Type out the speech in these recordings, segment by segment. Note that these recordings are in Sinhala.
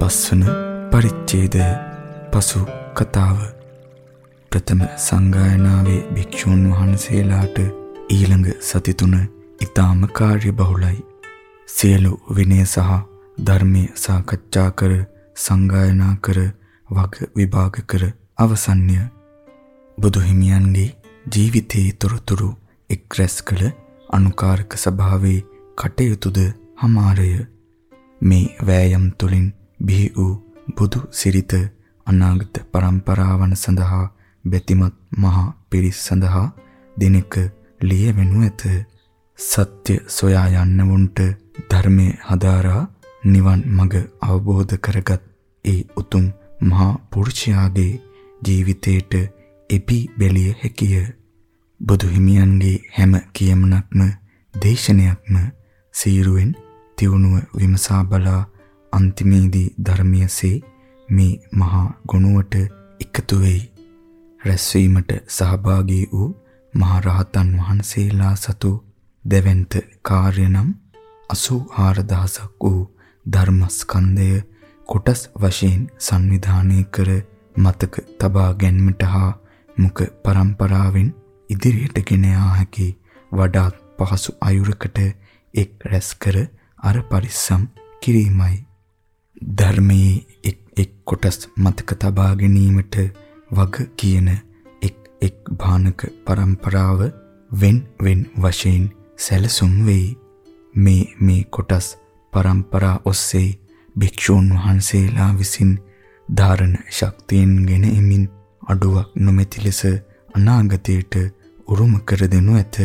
55 වන පරිච්ඡේදය පසු කතාව ප්‍රථම සංගායනාවේ භික්ෂූන් වහන්සේලාට ඊළඟ සති තුන ඊටාම කාර්යබහුලයි. සියලු විනය සහ ධර්මයේ සාකච්ඡා කර සංගායනා කර වග විභාග කර අවසන්ය. බුදු හිමියන්ගේ ජීවිතයේ තොරතුරු එක් රැස් කළ අනුකාරක සභාවේ කටයුතුද හමාරය. මේ වෑයම් තුලින් බිහි වූ බුදු සිරිත අනාගත પરම්පරාවන් සඳහා බැතිමත් මහා පිරිස් සඳහා දිනක ලියවෙනු ඇත. සත්‍ය සොයා යන්නවුන්ට ධර්මයේ හදාරා නිවන් මඟ අවබෝධ කරගත් ඒ උතුම් මහා පුරුෂයාගේ ජීවිතයට එපි බැලිය හැකිය. බුදු හිමියන්ගේ හැම කියමනක්ම දේශනයක්ම සීරුවෙන් තියුණුව විමසා බලා අන්තිමේදී ධර්මයේසේ මේ මහා ගුණුවට එකතු වෙයි. රැස්වීමට සහභාගී වූ මහා රහතන් වහන්සේලා සතු දෙවන්ත කාර්ය නම් 84000ක් වූ ධර්මස්කන්ධය කොටස් වශයෙන් සංවිධානය කර මතක තබා ගැනීමට හා මුඛ පරම්පරාවෙන් ඉදිරියට ගෙන යා හැකි වඩාත් පහසු අයුරකට එක් රැස් කර අර පරිස්සම් කිරීමයි ධර්මයේ එක් එක් කොටස් මතක තබා ගැනීමට වග කියන එක් එක් භානක પરම්පරාව wen wen වශයෙන් සැලසුම් වෙයි මේ මේ කොටස් પરම්පරා ඔස්සේ භික්ෂූන් වහන්සේලා විසින් ධාරණ ශක්තියෙන් ගෙන එමින් අඩුවක් නොමැති ලෙස අනාගතයට උරුම කර දෙනු ඇත.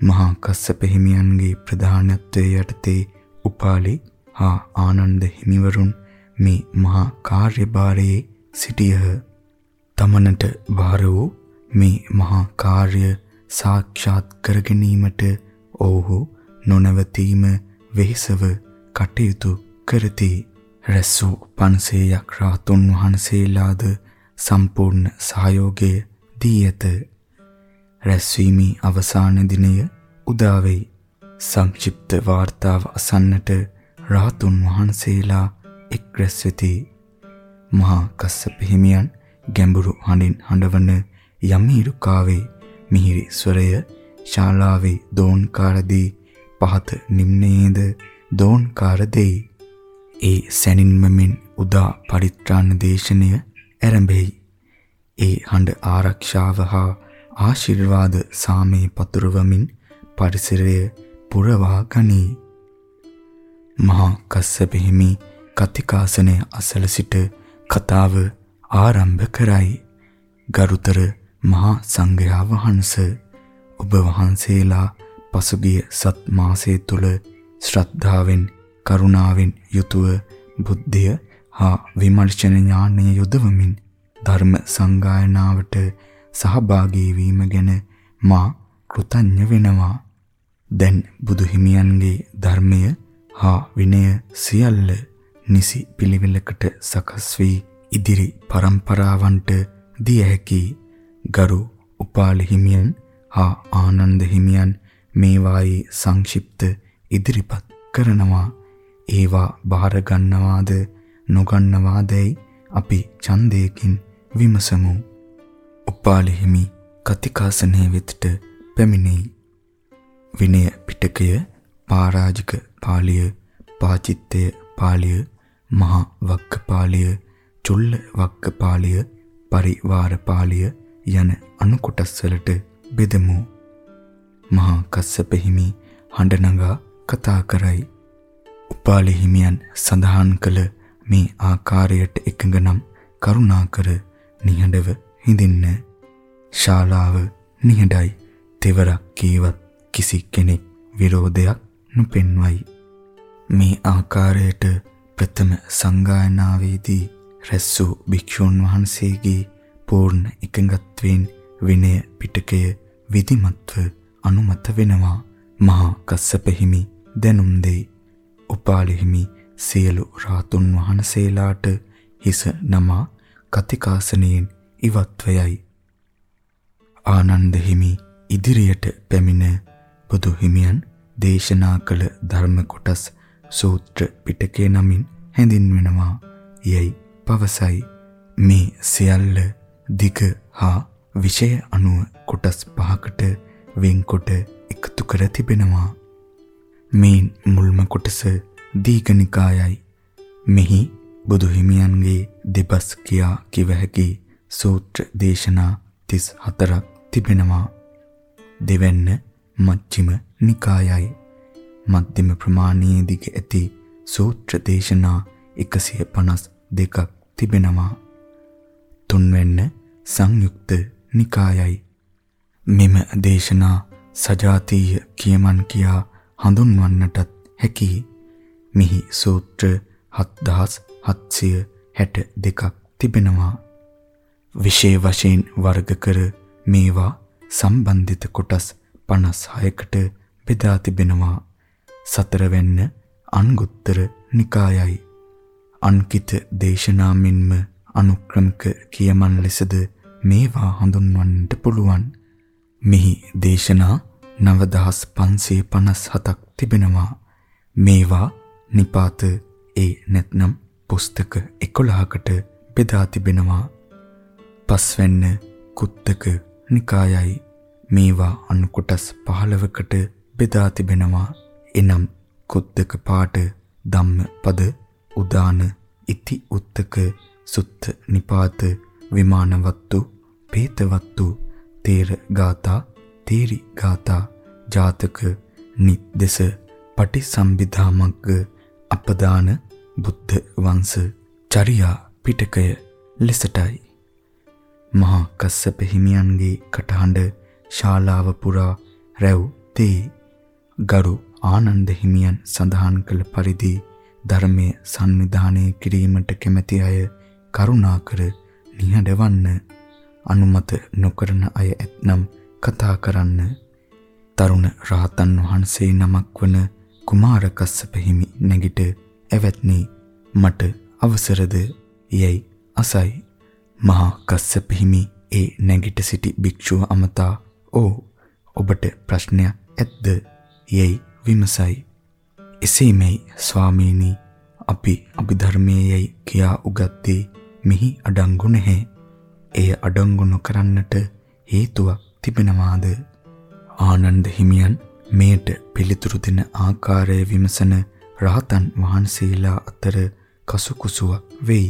මහා කස්සප හිමියන්ගේ ප්‍රධානත්වයේ යටතේ උපාලි හා ආනන්ද හිමිවරුන් මේ මහා කාර්යභාරයේ සිටියහ. තමනට බාර වූ මේ මහා කාර්ය සාක්ෂාත් කර ගැනීමට ඔවුහු නොනවතීම වෙහෙසව කටයුතු කරති. රැස්සු 500ක් රාතුන් වහන්සේලාද සම්පූර්ණ සහයෝගය දී ඇත. රැස්වීමේ අවසාන දිනය උදා වෙයි. සංක්ෂිප්ත වාර්තාව අසන්නට රාතුන් වහන්සේලා එක් රැස් වෙති. මහා කස්සප හිමියන් ගැඹුරු හඬින් හඬවන යමීරුකාවේ මිහිරි ස්වරය ශාලාවේ දෝන්කාරදී පහත නිම්නයේද දෝන්කාර දෙයි. ඒ සැනින්මමින් උදා පරිත්‍රාණ දේශනය ආරම්භෙයි. ඒ හඬ ආරක්ෂාව හා ආශිර්වාද සාමේ පතුරවමින් පරිසරය පුරවා ගනී. මහා කස්සප හිමි කතිකාසනය අසල සිට කතාව ආරම්භ කරයි. ගරුතර මහා සංඝයා වහන්සේ ඔබ වහන්සේලා පසුගිය සත් මාසයේ තුල ශ්‍රද්ධාවෙන් කරුණාවෙන් යුතුව බුද්ධිය හා විමර්ශන ඥානය යොදවමින් ධර්ම සංගායනාවට සහභාගී වීම ගැන මා කෘතඥ වෙනවා. දැන් බුදු හිමියන්ගේ ධර්මය හා විනය සියල්ල නිසි පිළිවෙලකට සකස් වී ඉදිරි પરම්පරාවන්ට දිය හැකි ගරු උපාලි හිමියන් හා ආනන්ද හිමියන් මේවායේ සංක්ෂිප්ත ඉදිරිපත් කරනවා. ඒවා බාර ගන්නවාද නොගන්නවාදයි අපි ඡන්දයකින් විමසමු. උපාලි හිමි කතිකාසනයේ වෙතට පැමිණෙයි. විනය පිටකය පරාජික පාළිය පාචිත්තය පාළිය මහා වක්කපාළිය චුල්ල වක්කපාළිය පරිවාර පාළිය යන අනු කොටස් වලට බෙදමු. මහා කස්සප හිමි හඬ නගා කතා කරයි. උපාලි හිමියන් සඳහන් කළ මේ ආකාරයට එකඟ නම් කරුණාකර නිහඬව හිඳින්න. ශාලාව නිහඬයි. තෙවරක් කීවත් කිසි කෙනෙක් විරෝධයක් නොපෙන්වයි. මේ ආකාරයට ප්‍රථම සංගායනාවේදී රැස් වූ භික්ෂුන් වහන්සේගේ පූර්ණ එකඟත්වයෙන් විනය පිටකය විධිමත්ව අනුමත වෙනවා. මහා කස්සප හිමි දැනුම් දෙයි. උපාලි හිමි සියලු රාතුන් වහන්සේලාට හිස නමා කතිකාසනයෙන් ඉවත් වයයි ආනන්ද හිමි ඉදිරියට පැමිණ බුදු හිමියන් දේශනා කළ ධර්ම කොටස් සූත්‍ර පිටකේ නමින් හැඳින්වෙනවා. යයි පවසයි මේ සියල්ල දිග හා විෂය අනුව කොටස් පහකට වෙන්කොට එකතු කර තිබෙනවා. මේ මුල්ම කොටස දීඝනිකායයි. මෙහි බුදු හිමියන්ගේ දෙබස් කියා කිව හැකි සූත්‍ර දේශනා 34ක් තිබෙනවා. දෙවැන්න මජ්ක්‍ධිම නිකායයි. මධ්‍යම ප්‍රමාණයේ දිග ඇති සූත්‍ර දේශනා 152ක් තිබෙනවා. තුන්වැන්න සංයුක්ත නිකායයි. මෙම දේශනා සජාතීය කියමන් කියා හඳුන්වන්නටත් හැකි. මිහි සූත්‍ර 7762ක් තිබෙනවා. විශේෂ වශයෙන් වර්ග කර මේවා සම්බන්ධිත කොටස් 56කට බෙදා තිබෙනවා. සතරවැන්න අංගුත්තර නිකායයි. අන්කිත දේශනා මෙන්ම අනුක්‍රමික කියමන් ලෙසද මේවා හඳුන්වන්නට පුළුවන්. මෙහි දේශනා 9557ක් තිබෙනවා. මේවා නිපාත ඒ නැත්නම් පුස්තක 11කට බෙදා තිබෙනවා. පස්වැන්න කුත්තක නිකායයි මේවා අනු කොටස් 15කට බෙදා තිබෙනවා. එනම් කුද්දක පාට ධම්ම පද උදාන ඉති උත්තක සුත්ත නිපාත විමානවත්තු පේතවත්තු තේර ගාථා තේරි ගාථා ජාතක නිද්දස පටිසම්භිදා මග්ග අපදාන බුද්ධ වංශ චරියා පිටකය ලෙසටයි. මහා කස්සප හිමියන්ගේ කටහඬ ශාලාව පුරා රැව් තේ ගරු ආනන්ද හිමියන් සඳහන් කළ පරිදි ධර්මයේ සංවිධානය කිරීමට කැමැති අය කරුණාකර නිහඬවන්න අනුමත නොකරන අය ඇතනම් කතා කරන්න. තරුණ රහතන් වහන්සේ නමක් වන කුමාර කස්සප හිමි නැගිට එවත්නි මට අවසරද යයි අසයි. මහා කස්සප හිමි ඒ නැගිට සිටි භික්ෂුව අමතා "ඕ ඔබට ප්‍රශ්නයක් ඇද්ද?" යයි විමසයි. එසේමයි ස්වාමීනි අපි අභිධර්මයේයි කියා උගත්තේ මිහි අඩංගු නැහැ. එය අඩංගු නොකරන්නට හේතුවක් තිබෙනවාද? ආනන්ද හිමියන් මේට පිළිතුරු දෙන ආකාරය විමසන රහතන් වහන්සේලා අතර කසුකුසුවක් වෙයි.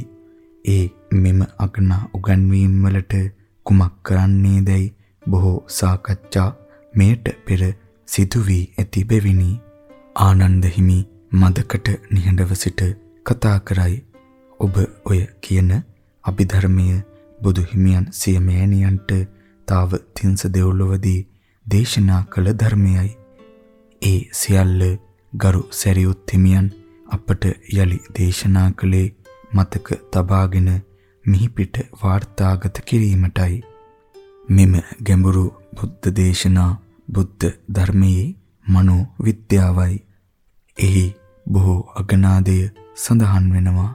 ඒ මෙම අගනා උගන්වීම් වලට කුමක් කරන්නේදයි බොහෝ සාකච්ඡා මේට පෙර සිදු වී ඇති බැවිනි. ආනන්ද හිමි මදකට නිහඬව සිට කතා කරයි. ඔබ ඔය කියන අභිධර්මය බුදු හිමියන් සිය මෑණියන්ට තාව තින්ස දෙව්ලොවදී දේශනා කළ ධර්මයයි. ඒ සියල්ල ගරු සැරියුත් හිමියන් අපට යලි දේශනා කළේ මතක තබාගෙන මිහි පිට වාර්තාගත කිරීමටයි. මෙම ගැඹුරු බුද්ධ දේශනා බුද්ධ ධර්මයේ මනෝ විද්‍යාවයි. එහි බොහෝ අගනාදය සඳහන් වෙනවා.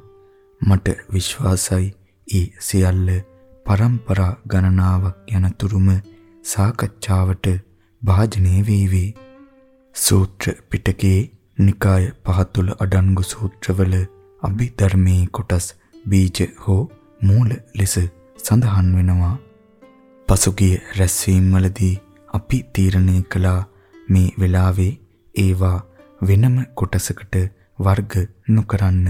මට විශ්වාසයි ඒ සියල්ල પરම්පරා ගණනාවක් යනතුරුම සාකච්ඡාවට භාජනය වේවි. සූත්‍ර පිටකයේ නිකාය පහ තුල අඩංගු සූත්‍රවල අභිධර්මයේ කොටස් බීජ හෝ මූල ලෙස සඳහන් වෙනවා. පසුගිය රැස්වීම් වලදී අපි තීරණය කළා මේ වෙලාවේ ඒවා වෙනම කොටසකට වර්ග නොකරන්න.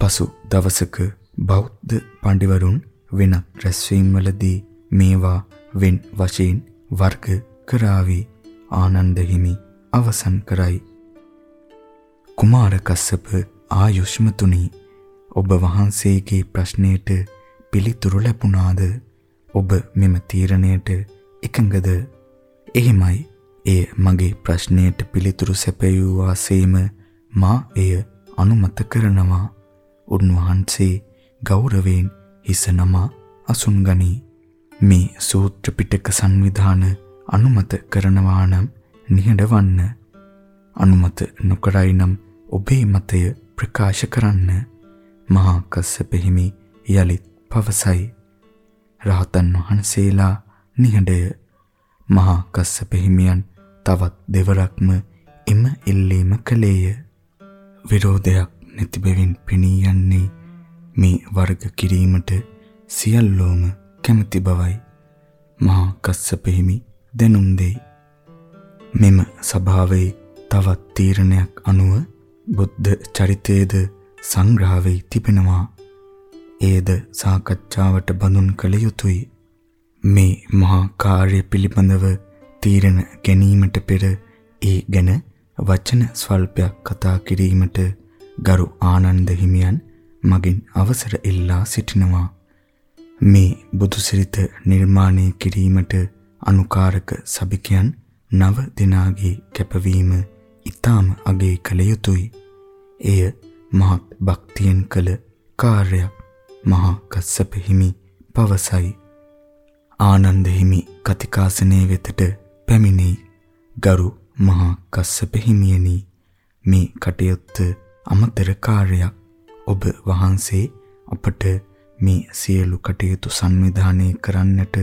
පසු දවසක බෞද්ධ පඬිවරුන් වෙනත් රැස්වීම්වලදී මේවා වෙන් වශයෙන් වර්ග කරાવી ආනන්ද හිමි අවසන් කරයි. කුමාර කස්සප ආයුෂ්මතුනි ඔබ වහන්සේගේ ප්‍රශ්නයට පිළිතුරු ලැබුණාද? ඔබ මෙම තීරණයට එකඟද? එහෙමයි. එය මගේ ප්‍රශ්නයට පිළිතුරු සැපයූ වාසේම මා එය අනුමත කරනවා. උන්වහන්සේ ගෞරවයෙන් හිස නමා අසුන් ගනී. මේ සූත්‍ර පිටක සංවිධාන අනුමත කරනවා නම් නිහඬවන්න. අනුමත නොකරයි නම් ඔබේ මතය ප්‍රකාශ කරන්න. මහා කස්සප හිමි යලිත් පවසයි. රහතන් වහන්සේලා නිහඬය මහා කස්සප හිමියන් තවත් දෙවරක්ම එම ඉල්ලීම කළේය. විරෝධයක් නැති බැවින් පෙනී යන්නේ මේ වර්ග කිරීමට සියල්ලෝම කැමැති බවයි මහා කස්සප හිමි දැනුම් දෙයි. මෙම සභාවේ තවත් තීරණයක් අනුව බුද්ධ චරිතයේද සංග්‍රහ වෙයි තිබෙනවා. ඒද සාකච්ඡාවට බඳුන් කළ යුතුය. මේ මහා කාර්ය පිළිබඳව තීරණ ගැනීමට පෙර ඒ ගැන වචන ස්වල්පයක් කතා කිරීමට ගරු ආනන්ද හිමියන් මගින් අවසර ඉල්ලා සිටිනවා. මේ බුදුසිරිත නිර්මාණය කිරීමට අනුකාරක සභිකයන් නව දිනාගේ කැපවීම ඊටාම අගය කළ යුතුය. එය මහත් භක්තියෙන් කළ කාර්යයක්. මහා කස්සප හිමි පවසයි. ආනන්ද හිමි කතිකාසනයේ වෙතට පැමිණෙයි. ගරු මහා කස්සප හිමියනි මේ කටයුත්ත අමතර කාර්යයක්. ඔබ වහන්සේ අපට මේ සියලු කටයුතු සංවිධානය කරන්නට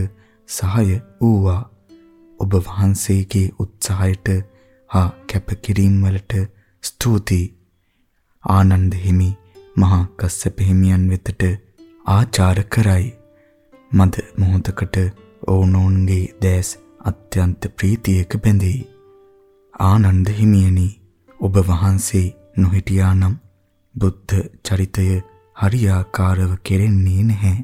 සහාය වූවා. ඔබ වහන්සේගේ උත්සාහයට හා කැපකිරීම වලට ස්තුතියි. ආනන්ද හිමි මහා කස්සප හිමියන් වෙතට ආචාර කරයි. මද මොහොතකට ඔවුනොවුන්ගේ දැස් අත්‍යන්ත ප්‍රීතියක බැඳෙයි. ආනන්ද හිමියනි ඔබ වහන්සේ නොහිටියානම් බුද්ධ චරිතය හරියාකාරව කෙරෙන්නේ නැහැ.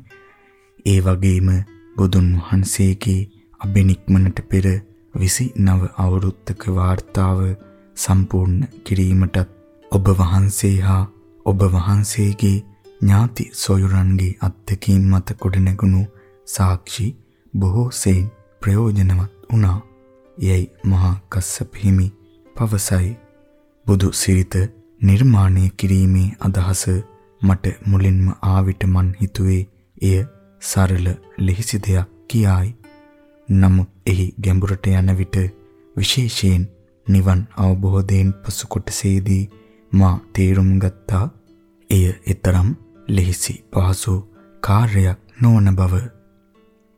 ඒ වගේම බුදුන් වහන්සේගේ අබිනික්මනට පෙර 29 අවුරුද්දක වාර්තාව සම්පූර්ණ කිරීමටත් ඔබ වහන්සේ හා ඔබ වහන්සේගේ ඥාති සොයුරන්ගේ අත්දැකීම් මත ගොඩනැගුණු සාක්ෂි බොහෝ සෙයින් ප්‍රයෝජනවත් වුණා. යයි මහා කස්සප හිමි පවසයි. බුදු සිරිත නිර්මාණය කිරීමේ අදහස මට මුලින්ම ආවිට මන් හිතුවේ එය සරල ලිහිසි දෙයක් කියායි. නමුත් එහි ගැඹුරට යන විට විශේෂයෙන් නිවන් අවබෝධයෙන් පසු කොටසේදී මා තේරුම් ගත්තා එය ඊතරම් ලිහිසි පහසු කාර්යයක් නොවන බව.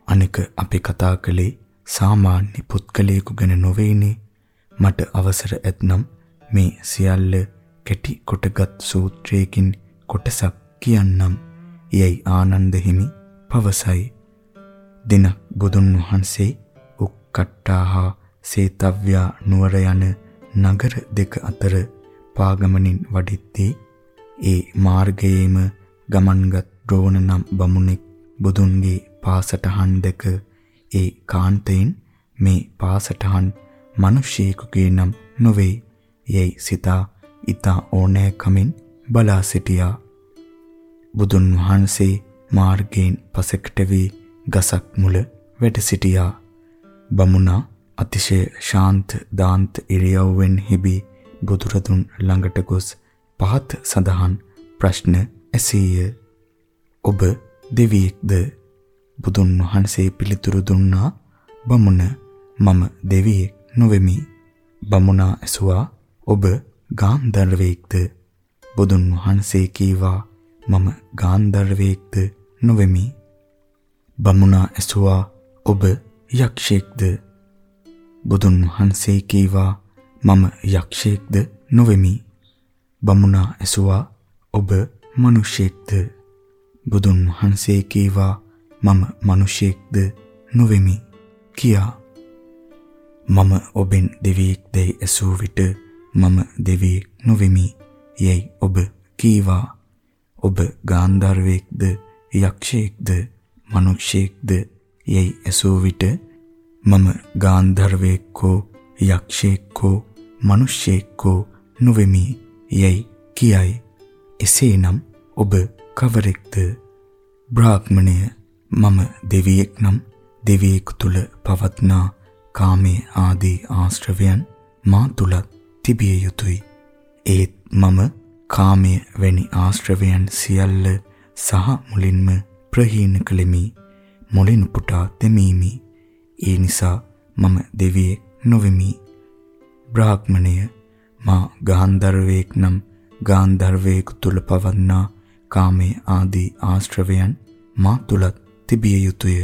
අනික අපි කතා කළේ සාමාන්‍ය පුද්ගලයෙකු ගැන නොවේනේ. මට අවසර ඇතනම් මේ සියල්ල කෙටි කොටගත් සූත්‍රයකින් කොටසක් කියන්නම්. යයි ආනන්ද හිමි පවසයි. දින බුදුන් වහන්සේ උක්කට්ටාහා සේතව්‍යා නුවර යන නගර දෙක අතර පාගමනින් වඩිද්දී ඒ මාර්ගයේම ගමන්ගත් ද්‍රෝණ නම් බමුණෙක් බුදුන්ගේ පාසටහන් දෙක. ඒ කාන්තෙන් මේ පාසටහන් මිනිසියෙකුගේ නම් නොවේ. යයි සිතා ඊතා ඕනෑකමින් බලා සිටියා. බුදුන් වහන්සේ මාර්ගයෙන් පසෙකට වී ගසක් මුල වැඩ සිටියා. බමුණා අතිශය ශාන්ත දාන්ත ඉරියව්වෙන් හිබි බුදුරදුන් ළඟට ගොස් පහත් සඳහන් ප්‍රශ්න ඇසීය. ඔබ දෙවියෙක්ද? බුදුන් වහන්සේ පිළිතුරු දුන්නා බමුණ මම දෙවියෙක් නොවෙමි. බමුණා ඇසුවා ඔබ ගාන්ධර්වයෙක්ද? බුදුන් වහන්සේ කීවා මම ගාන්ධර්වයෙක්ද නොවෙමි. බමුණා ඇසුවා ඔබ යක්ෂයෙක්ද? බුදුන් වහන්සේ කීවා මම යක්ෂයෙක්ද නොවෙමි. බමුණා ඇසුවා ඔබ මිනිසෙක්ද? බුදුන් වහන්සේ කීවා මම මිනිසෙක්ද නොවෙමි කියා. මම ඔබෙන් දෙවියෙක්දයි ඇසූ විට මම දෙවියෙක් නොවෙමි යයි ඔබ කීවා. ඔබ ගාන්ධර්වයෙක්ද යක්ෂයෙක්ද මනුෂ්‍යයෙක්ද යයි ඇසූ විට මම ගාන්ධර්වයෙක්කෝ යක්ෂයෙක්කෝ මනුෂ්‍යයෙක්කෝ නොවෙමි යයි කියයි. එසේනම් ඔබ කවරෙක්ද? බ්‍රාහ්මණය මම දෙවියෙක් නම් දෙවියෙකු තුල පවත්නා කාමයේ ආදී ආශ්‍රවයන් මා තුලත් තිබිය යුතුය. ඒත් මම කාමයේ වැනි ආශ්‍රවයන් සියල්ල සහ මුලින්ම ප්‍රහීන කළෙමි. මුලින් පුටා දෙමීමි. ඒ නිසා මම දෙවියෙක් නොවෙමි. බ්‍රාහ්මණය මා ගාන්ධර්වයෙක් නම් ගාන්ධර්වයෙකු තුල පවන්නා කාමයේ ආදී ආශ්‍රවයන් මා තුලත් තිබිය යුතුය.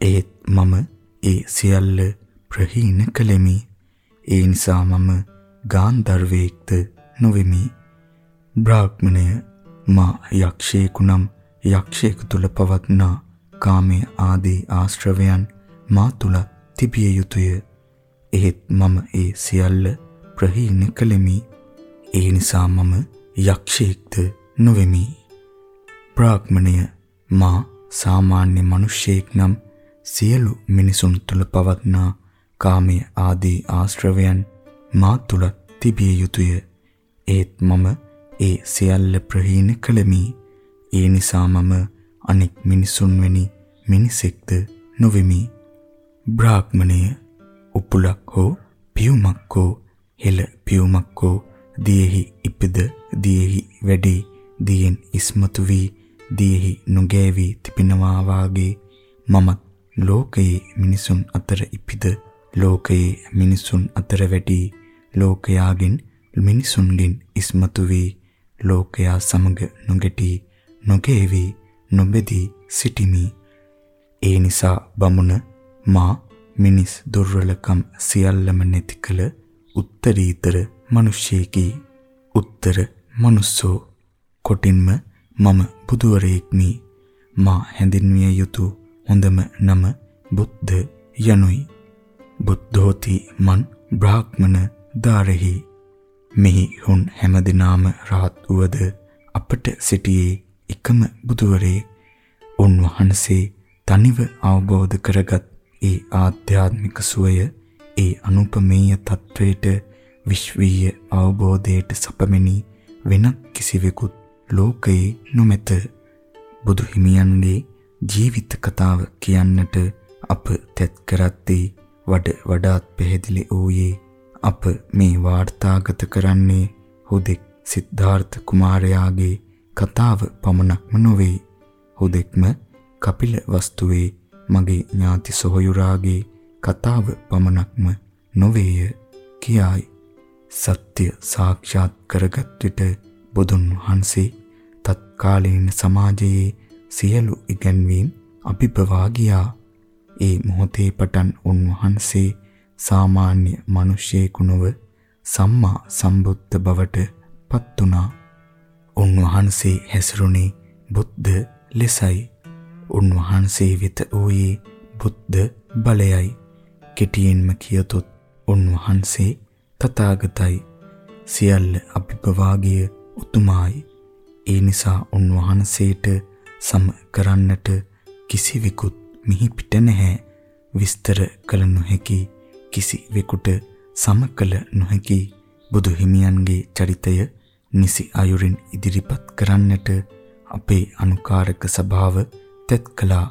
ඒත් මම ඒ සියල්ල ප්‍රහීන කළෙමි. ඒ නිසා මම ගාන්ධර්වයෙක්ද නොවෙමි. බ්‍රාහ්මණය මා යක්ෂයෙකු නම් යක්ෂයෙකු තුල පවත්නා කාමයේ ආදී ආශ්‍රවයන් මා තුල තිබිය යුතුය. එහෙත් මම ඒ සියල්ල ප්‍රහීන කළෙමි. ඒ නිසා මම යක්ෂයෙක්ද නොවෙමි. බ්‍රාහ්මණය මා සාමාන්‍ය මිනිසෙක් නම් සියලු මිනිසුන් තුල පවත්නා කාමයේ ආදී ආශ්‍රවයන් මා තුල තිබිය යුතුය. ඒත් මම ඒ සියල්ල ප්‍රහීන කළෙමි. ඒ නිසා මම අනෙක් මිනිසුන් වැනි මිනිසෙක්ද නොවෙමි. බ්‍රාහ්මණය උපුලක් හෝ පියුමක් හෝ හෙළ පියුමක් හෝ දියෙහි ඉපද දියෙහි වැඩි දියෙන් ඉස්මතු වී දියෙහි නොගෑවි තිබෙනවා වාගේ මමත් ලෝකයේ මිනිසුන් අතර ඉපිද ලෝකයේ මිනිසුන් අතර වැඩි ලෝකයාගෙන් මිනිසුන්ගෙන් ඉස්මතු වී ලෝකයා සමග නොගැටි නොගේවි නොබෙදී සිටිමි. ඒ නිසා බමුණ මා මිනිස් දුර්වලකම් සියල්ලම නැති කළ උත්තරීතර මිනිසෙකි උත්තර මනුස්සෝ කොටින්ම මම බුදුවරයෙක්මි. මා හැඳින්විය යුතු හොඳම නම බුද්ධ යනුයි. බුද්ධෝති මන් බ්‍රාහ්මණ දාරෙහි. මෙහි හුන් හැමදිනාම රහත් වූද අපට සිටියේ එකම බුදුවරේ. උන්වහන්සේ තනිව අවබෝධ කරගත් ඒ ආධ්‍යාත්මික සුවය ඒ අනුපමේය තත්වයට විශ්වීය අවබෝධයට සපමෙනි වෙනත් කිසිවෙකුත් ලෝකයේ නොමැත. බුදු හිමියන්ගේ ජීවිත කතාව කියන්නට අප තැත් කරත්තේ වඩ වඩාත් පැහැදිලි වූයේ අප මේ වාර්තාගත කරන්නේ හුදෙක් සිද්ධාර්ථ කුමාරයාගේ කතාව පමණක්ම නොවේ. හුදෙක්ම කපිල වස්තුවේ මගේ ඥාති සොහොයුරාගේ කතාව පමණක්ම නොවේය කියායි. සත්‍ය සාක්ෂාත් කරගත් විට බුදුන් වහන්සේ තත්කාලීන සමාජයේ සියලු ඉගැන්වීම් අභිබවා ගියා. ඒ මොහොතේ පටන් උන්වහන්සේ සාමාන්‍ය මිනිසෙකු නොව සම්මා සම්බුද්ධ බවට පත් වුණා. උන්වහන්සේ හැසිරුණේ බුද්ධ ලෙසයි. උන්වහන්සේ වෙත වූයේ බුද්ධ බලයයි. කෙටියෙන්ම කියතොත් උන්වහන්සේ තථාගතයි. සියල්ල අභිභවාගිය උතුමායි. ඒ නිසා උන්වහන්සේට සම කරන්නට කිසිවෙකුත් මිහි පිට නැහැ. විස්තර කළ නොහැකි කිසිවෙකුට සම කළ නොහැකි බුදු හිමියන්ගේ චරිතය නිසි අයුරින් ඉදිරිපත් කරන්නට අපේ අනුකාරක සභාව තෙත් කළා.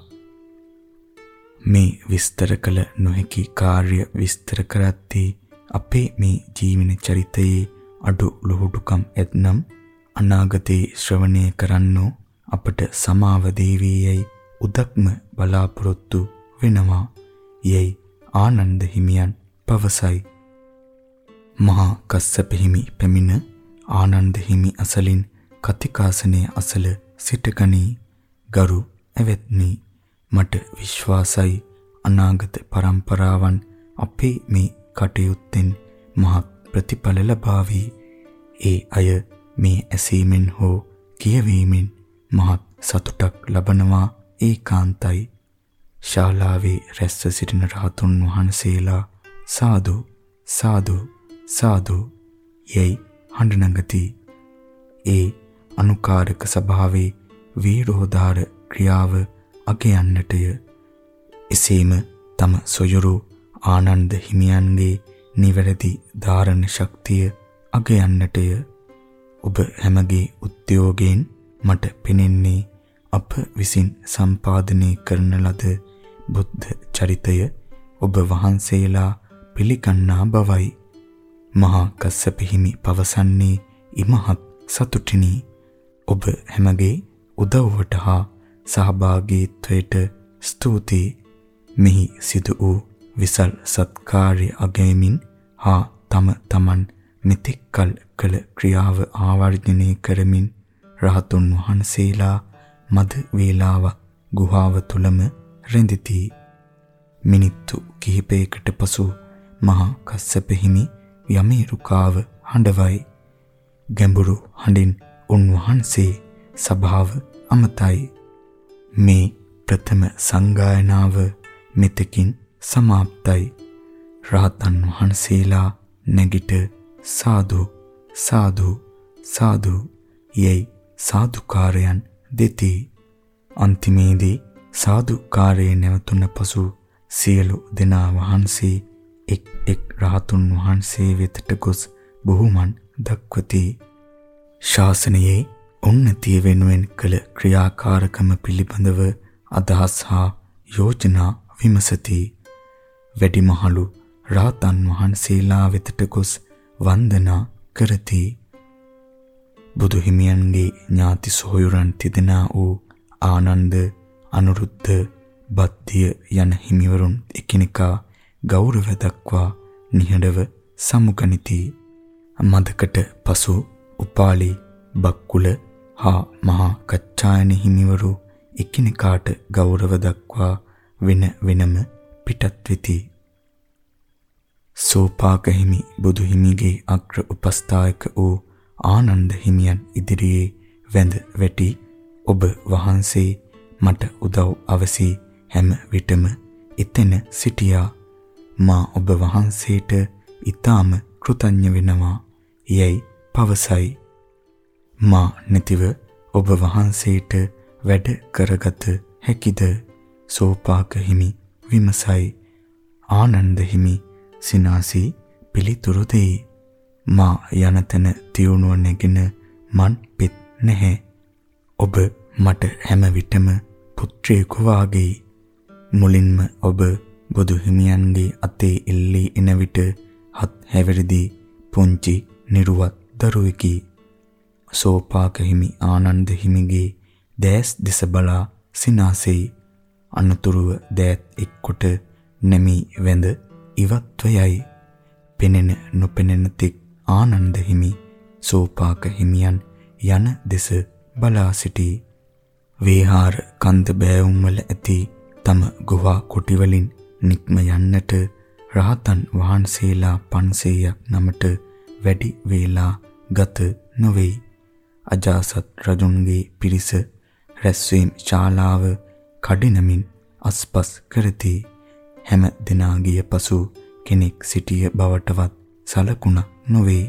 මේ විස්තර කළ නොහැකි කාර්ය විස්තර කරද්දී අපේ මේ ජීවන චරිතයේ අඩු ලොහුඩුකම් ඇතනම් අනාගතේ ශ්‍රවණය කරන්නෝ අපට සමාව දේවීයයි උදක්ම බලාපොරොත්තු වෙනවා. යයි ආනන්ද හිමියන් පවසයි. මහා කස්සප හිමි පැමිණ ආනන්ද හිමි අසලින් කතිකාසනයේ අසල සිටගනී. ගරු එවෙත්නි මට විශ්වාසයි අනාගත પરම්පරාවන් අපේ මේ කටයුත්තෙන් මහත් ප්‍රතිඵල ලබාවි. ඒ අය මේ ඇසීමෙන් හෝ කියවීමෙන් මහත් සතුටක් ලබනවා ඒකාන්තයි. ශාලාවේ රැස්ව සිටින රහතුන් වහන්සේලා සාදු සාදු සාදු යයි හඬ නගති. ඒ අනුකාරක සභාවේ වීරෝදාර ක්‍රියාව අගයන්නටය. එසේම තම සොයුරු ආනන්ද හිමියන්ගේ නිවැරදි ධාරණ ශක්තිය අගයන්නටය. ඔබ හැමගේ උද්‍යෝගයෙන් මට පෙනෙන්නේ අප විසින් සම්පාදනය කරන ලද බුද්ධ චරිතය ඔබ වහන්සේලා පිළිගන්නා බවයි. මහා කස්සප හිමි පවසන්නේ ඉමහත් සතුටිනි. ඔබ හැමගේ උදව්වට හා සහභාගීත්වයට ස්තුතියි. මෙහි සිදු වූ විසල් සත්කාර්ය අගයමින් හා තම තමන් මෙතෙක් කල කළ ක්‍රියාව ආවර්ජනය කරමින් රහතුන් වහන්සේලා මද වේලාවක් ගුහාව තුලම රැඳිති. මිනිත්තු කිහිපයකට පසු මහා කස්සප හිමි යමේ රුකාව හඬවයි. ගැඹුරු හඬින් උන්වහන්සේ සභාව අමතයි. මේ ප්‍රථම සංගායනාව මෙතකින් સમાප්තයි. රහතන් වහන්සේලා නැගිට සාදු සාදු සාදු යයි සාදුකාරයන් දෙති. අන්තිමේදී සාදුකාරයේ නැවතුන පසු සියලු දෙනා වහන්සේ එක් එක් රහතුන් වහන්සේ වෙතට ගොස් බොහෝමන් දක්වති. ශාසනයේ උන්නතිය වෙනුවෙන් කළ ක්‍රියාකාරකම පිළිබඳව අදහස් හා යෝජනා විමසති. වැඩිමහලු රාතන් වහන්සේලා වෙතට ගොස් වන්දනා කරති. බුදු හිමියන්ගේ ඥාති සොහොයුරන් තිදෙනා වූ ආනන්ද අනුරුද්ධ බත්තිය යන හිමිවරුන් එකිනෙකා ගෞරව දක්වා නිහඬව සමුගනිති. මදකට පසු උපාලි බක්කුල හා මහා කච්චායන හිමිවරු එකිනෙකාට ගෞරව දක්වා වෙන වෙනම පිටත් වෙති. සෝපාක හිමි බුදු හිමිගේ අග්‍ර උපස්ථායක වූ ආනන්ද හිමියන් ඉදිරියේ වැඳ වැටි ඔබ වහන්සේ මට උදව් අවසි හැම විටම එතන සිටියා. මා ඔබ වහන්සේට ඊටාම කෘතඥ වෙනවා. යයි පවසයි. මා නැතිව ඔබ වහන්සේට වැඩ කරගත හැකිද? සෝපාක හිමි විමසයි. ආනන්ද හිමි සිනාසී පිළිතුරු දෙයි මා යනතන තියුණුව නැගෙන මන් පෙත් නැහැ. ඔබ මට හැම විටම පුත්‍රයෙකු වාගේ. මුලින්ම ඔබ බුදු හිමියන්ගේ අතේ එල්ලී එන විට හත් හැවිරිදි පුංචි නිර්වත් දරුවෙකි. සෝපාක හිමි ආනන්ද හිමිගේ දැස් දෙස බලා සිනාසෙයි. අනතුරුව දෑත් එක්කොට නැමි වැඳ ඉවත්ව යයි පෙනෙන නොපෙනෙන තෙක් ආනන්ද හිමි සෝපාක හිමියන් යන දෙස බලා සිටී. වේහාර කන්ද බෑවුම් වල ඇති තම ගුහා කුටි වලින් නික්ම යන්නට රහතන් වහන්සේලා 500ක් නමට වැඩි වේලා ගත නොවේ. අජාසත් රජුන්ගේ පිරිස රැස්වීම ශාලාව කඩිනමින් අස්පස් කරති. හැම දිනා ගිය පසු කෙනෙක් සිටිය බවටවත් සලකුණක් නොවේ.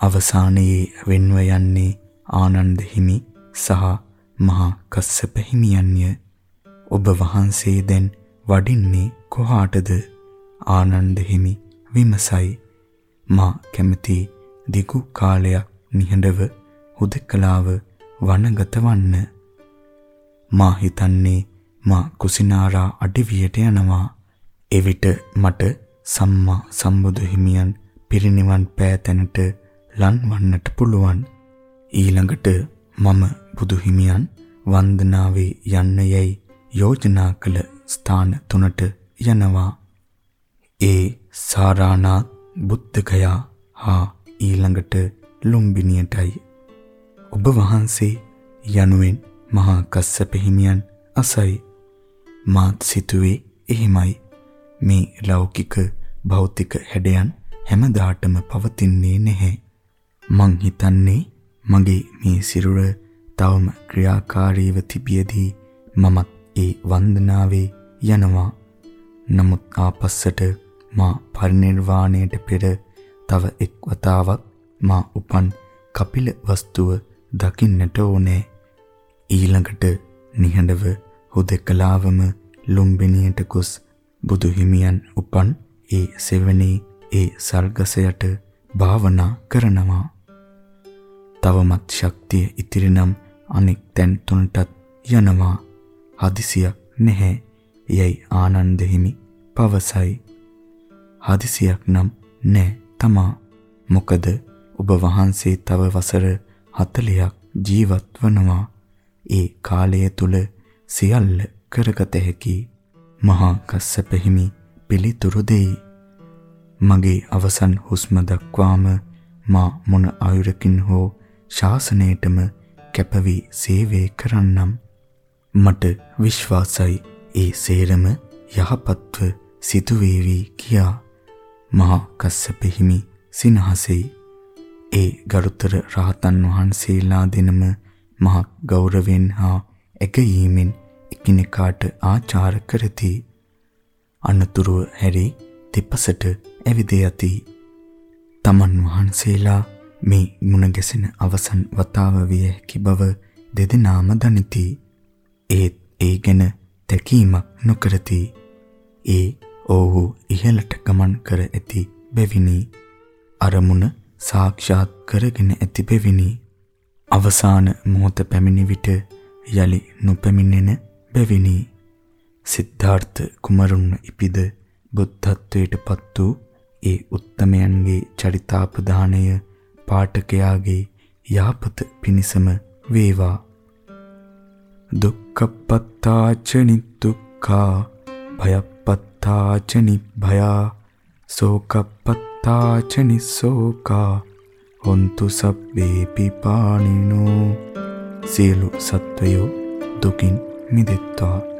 අවසානයේ වෙන්ව යන්නේ ආනන්ද හිමි සහ මහා කස්සප හිමියන්ය. ඔබ වහන්සේ දැන් වඩින්නේ කොහාටද? ආනන්ද හිමි විමසයි. මා කැමති දිගු කාලයක් නිහඬව හුදකලාව වනගත වන්න මා හිතන්නේ මා කුසිනාරා අඩවියට යනවා. එවිට මට සම්මා සම්බුදු හිමියන් පිරිනිවන් පෑ තැනට ලන් වන්නට පුළුවන්. ඊළඟට මම බුදු හිමියන් වන්දනාවේ යන්න යයි යෝජනා කළ ස්ථාන තුනට යනවා. ඒ සාරානාත් බුද්ධගයා හා ඊළඟට ලුම්බිනියටයි ඔබ වහන්සේ යනුවෙන් මහා කස්සප හිමියන් අසයි. මාත් සිතුවේ එහෙමයි. මේ ලෞකික භෞතික හැඩයන් හැමදාටම පවතින්නේ නැහැ මං හිතන්නේ මගේ මේ සිරුර තවම ක්‍රියාකාරීව තිබියදී මමත් ඒ වන්දනාවේ යනවා නමුත් ආපස්සට මා පරිනිර්වාණයට පෙර තව එක් වතාවක් මා උපන් කපිල වස්තුව දකින්නට ඕනේ. ඊළඟට නිහඬව හුදකලාවම ලුම්බිනියට ගොස් බුදු හිමියන් උපන් ඒ සෙවණේ ඒ සල්ගසයට භාවනා කරනවා. තවමත් ශක්තිය ඉතිරි නම් අනෙක් තැන් තුනටත් යනවා. හදිසියක් නැහැ. යයි ආනන්ද හිමි පවසයි. හදිසියක් නම් නැහැ තමා. මොකද ඔබ වහන්සේ තව වසර 40ක් ජීවත් වනවා. ඒ කාලය තුල සියල්ල කරගත හැකි මහා කස්සප හිමි පිළිතුරු දෙයි. මගේ අවසන් හුස්ම දක්වාම මා මොන ආයුරකින් හෝ ශාසනයටම කැපවී සේවය කරන්නම්. මට විශ්වාසයි ඒ සේරම යහපත්ව සිදු වේවි කියා. මහා කස්සප හිමි සිනහසෙයි. ඒ ගරුතර රහතන් වහන්සේලා දෙනම මහත් ගෞරවයෙන් හා එකීමෙන් එකිනෙකාට ආචාර කරති. අනතුරුව හැරි දෙපසට ඇවිද යති. තමන් වහන්සේලා මේ මුණ ගැසෙන අවසන් වතාව විය හැකි බව දෙදෙනාම දනිති. ඒත් ඒ ගැන තැකීමක් නොකරති. ඒ ඔව්හු ඉහළට ගමන් කර ඇති බැවිනි. අරමුණ සාක්ෂාත් කරගෙන ඇති බැවිනි. අවසාන මොහොත පැමිණි විට යලි නොපැමිණෙන බැවිනි. සිද්ධාර්ථ කුමරුන් ඉපිද බුද්ධත්වයට පත් වූ ඒ උත්තමයන්ගේ චරිතාපදානය පාඨකයාගේ යාපත පිණිසම වේවා දුක්ඛපත්තාච නිදුක්ඛා භයපත්තාච නිභයා සෝකපත්තාච නිසෝකා හොන්තු සබ්බේ පිපානිනෝ සියලු සත්වයෝ දුකින් mi dettò.